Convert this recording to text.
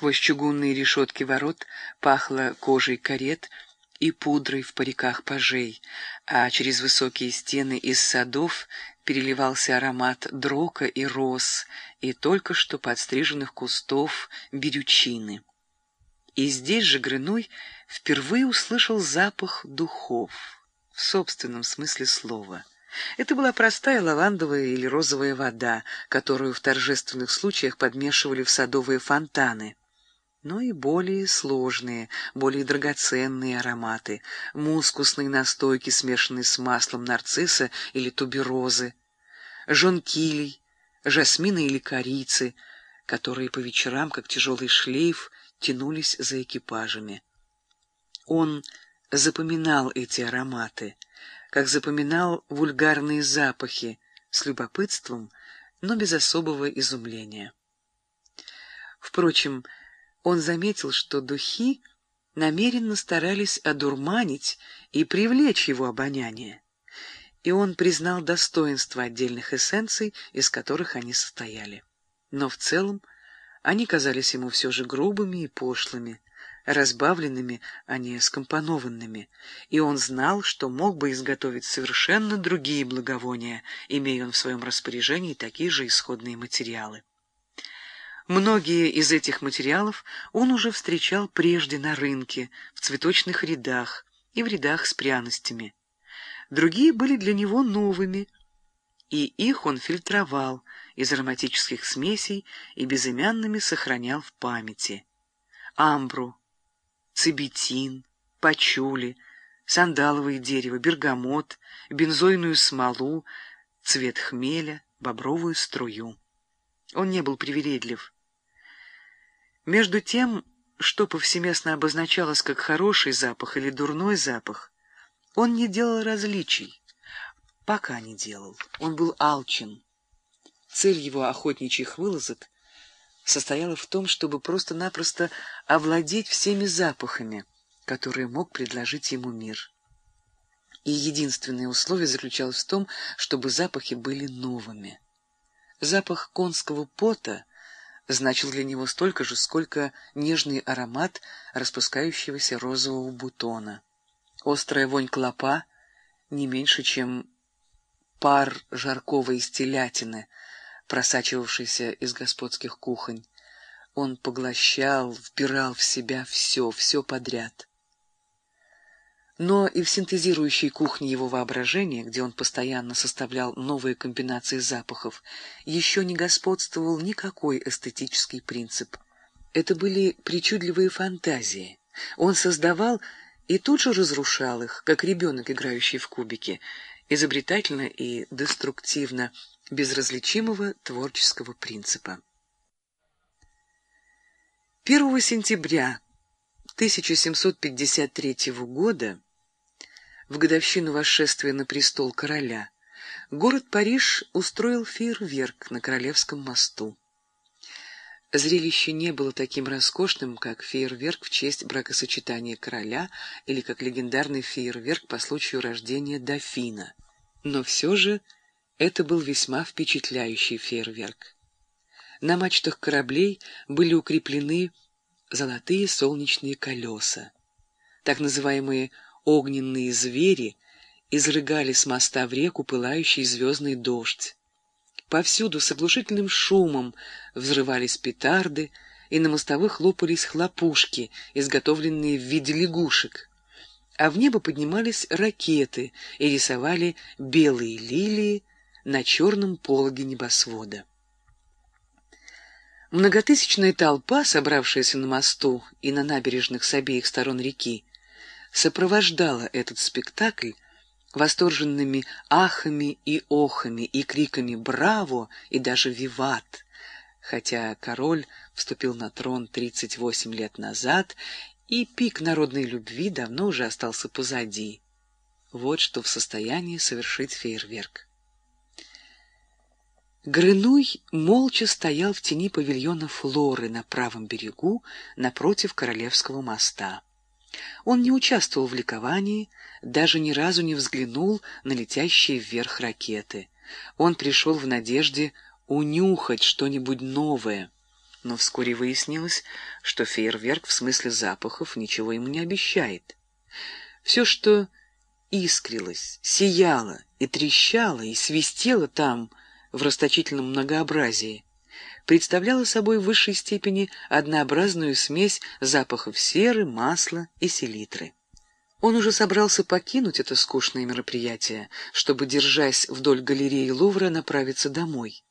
Сквозь чугунные решетки ворот пахло кожей карет и пудрой в париках пажей, а через высокие стены из садов переливался аромат дрока и роз и только что подстриженных кустов берючины. И здесь же Грыной впервые услышал запах духов, в собственном смысле слова. Это была простая лавандовая или розовая вода, которую в торжественных случаях подмешивали в садовые фонтаны но и более сложные, более драгоценные ароматы, мускусные настойки, смешанные с маслом нарцисса или туберозы, жонкилей, жасмина или корицы, которые по вечерам, как тяжелый шлейф, тянулись за экипажами. Он запоминал эти ароматы, как запоминал вульгарные запахи, с любопытством, но без особого изумления. Впрочем, он заметил, что духи намеренно старались одурманить и привлечь его обоняние, и он признал достоинство отдельных эссенций, из которых они состояли. Но в целом они казались ему все же грубыми и пошлыми, разбавленными, а не скомпонованными, и он знал, что мог бы изготовить совершенно другие благовония, имея он в своем распоряжении такие же исходные материалы. Многие из этих материалов он уже встречал прежде на рынке, в цветочных рядах и в рядах с пряностями. Другие были для него новыми, и их он фильтровал из ароматических смесей и безымянными сохранял в памяти. Амбру, цибетин, пачули, сандаловое дерево, бергамот, бензойную смолу, цвет хмеля, бобровую струю. Он не был привередлив. Между тем, что повсеместно обозначалось как хороший запах или дурной запах, он не делал различий. Пока не делал. Он был алчен. Цель его охотничьих вылазок состояла в том, чтобы просто-напросто овладеть всеми запахами, которые мог предложить ему мир. И единственное условие заключалось в том, чтобы запахи были новыми. Запах конского пота значил для него столько же, сколько нежный аромат распускающегося розового бутона. Острая вонь клопа не меньше, чем пар жаркого из телятины, просачивавшийся из господских кухонь. Он поглощал, вбирал в себя все, все подряд но и в синтезирующей кухне его воображения, где он постоянно составлял новые комбинации запахов, еще не господствовал никакой эстетический принцип. Это были причудливые фантазии. Он создавал и тут же разрушал их, как ребенок, играющий в кубики, изобретательно и деструктивно, без различимого творческого принципа. 1 сентября 1753 года в годовщину восшествия на престол короля, город Париж устроил фейерверк на Королевском мосту. Зрелище не было таким роскошным, как фейерверк в честь бракосочетания короля или как легендарный фейерверк по случаю рождения дофина. Но все же это был весьма впечатляющий фейерверк. На мачтах кораблей были укреплены золотые солнечные колеса, так называемые огненные звери изрыгали с моста в реку пылающий звездный дождь. Повсюду с оглушительным шумом взрывались петарды, и на мостовых лопались хлопушки, изготовленные в виде лягушек. А в небо поднимались ракеты и рисовали белые лилии на черном пологе небосвода. Многотысячная толпа, собравшаяся на мосту и на набережных с обеих сторон реки, сопровождала этот спектакль восторженными ахами и охами и криками «Браво!» и даже «Виват!», хотя король вступил на трон 38 лет назад, и пик народной любви давно уже остался позади. Вот что в состоянии совершить фейерверк. Грынуй молча стоял в тени павильона Флоры на правом берегу напротив Королевского моста. Он не участвовал в ликовании, даже ни разу не взглянул на летящие вверх ракеты. Он пришел в надежде унюхать что-нибудь новое, но вскоре выяснилось, что фейерверк в смысле запахов ничего ему не обещает. Все, что искрилось, сияло и трещало и свистело там в расточительном многообразии, представляло собой в высшей степени однообразную смесь запахов серы, масла и селитры. Он уже собрался покинуть это скучное мероприятие, чтобы, держась вдоль галереи Лувра, направиться домой.